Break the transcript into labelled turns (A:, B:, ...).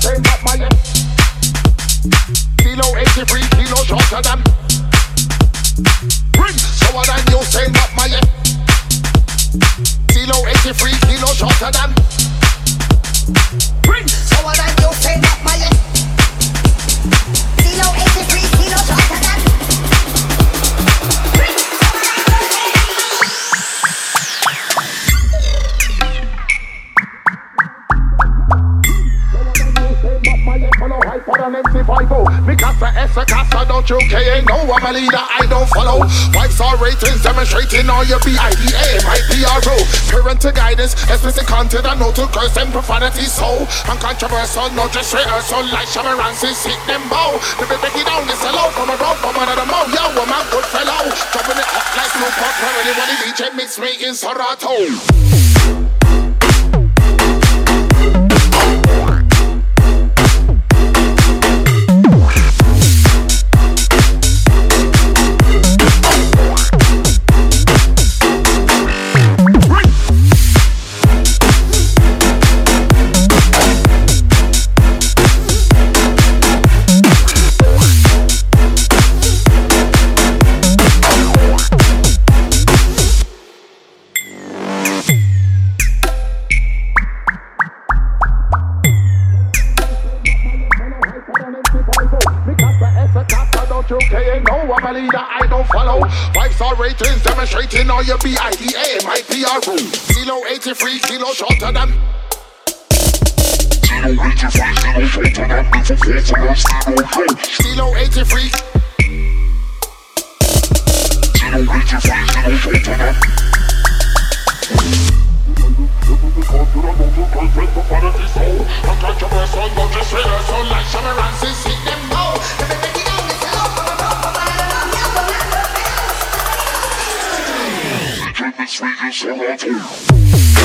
A: same that Kilo 83, kilo shorter than than you, my Kilo 83, kilo shorter than Because the S a casa, don't you care? No, I'm a leader, I don't follow. Five star ratings demonstrating all your BIDA, my PRO. Parental guidance, explicit content, I know to curse and profanity so controversial no just rehearsal like Shaman Rancis, hit them bow. The baby down, this hello from a road, from another mouth. Yo, I'm a good fellow. Dropping it up like Snoop Dogg, where anybody DJ mix me in Serato. Because the S a casa, don't you care? No, I'm a leader, I don't follow. Five star ratings demonstrating all your BIDA, my PRO. Kilo 83 kilo shorter than. Kilo 83.
B: Sweet and so